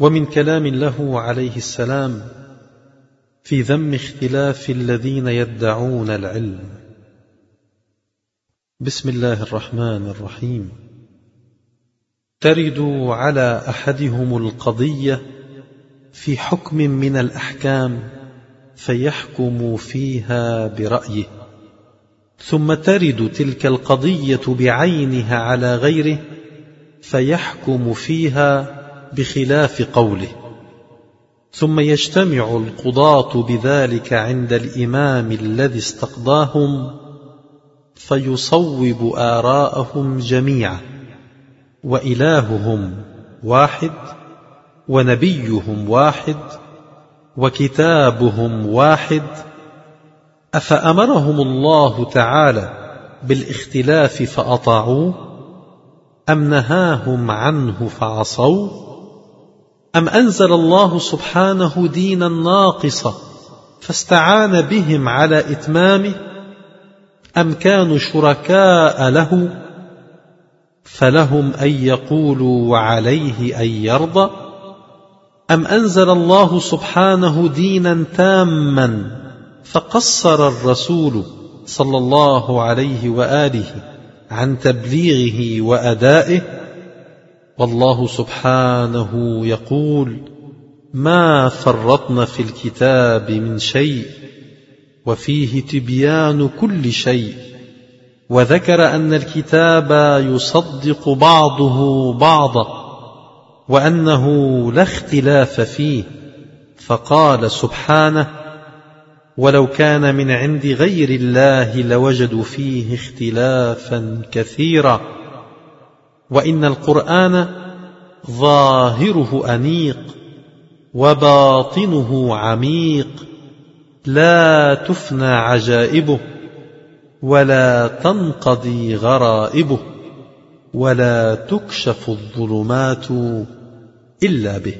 ومن كلام له عليه السلام في ذم اختلاف الذين يدعون العلم. بسم الله الرحمن الرحيم. ترد على أحدهم القضية في حكم من الأحكام فيحكم فيها برأيه. ثم ترد تلك القضية بعينها على غيره فيحكم فيها بخلاف قوله. ثم يجتمع القضاة بذلك عند الإمام الذي استقضاهم فيصوب آراءهم جميعا وإلههم واحد ونبيهم واحد وكتابهم واحد. أفأمرهم الله تعالى بالاختلاف فأطاعوه أم نهاهم عنه فعصوه؟ أم أنزل الله سبحانه دينا ناقصا فاستعان بهم على إتمامه أم كانوا شركاء له فلهم أن يقولوا وعليه أن يرضى أم أنزل الله سبحانه دينا تاما فقصر الرسول صلى الله عليه وآله عن تبليغه وأدائه والله سبحانه يقول ما فرطنا في الكتاب من شيء وفيه تبيان كل شيء وذكر أن الكتاب يصدق بعضه بعضا وأنه لا اختلاف فيه فقال سبحانه ولو كان من عند غير الله لوجدوا فيه اختلافا كثيرا وإن القرآن ظاهره أنيق وباطنه عميق لا تفنى عجائبه ولا تنقضي غرائبه ولا تكشف الظلمات إلا به.